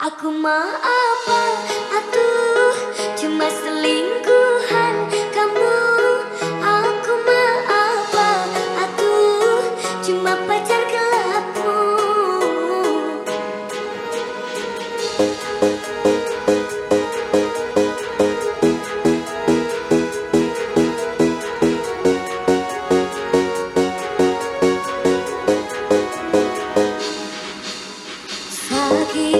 Aku mau apa? Atuh, cuma selingkuhan kamu. Aku mau apa? Atuh, cuma pacar gelapmu. Sakit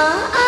Aku mau apa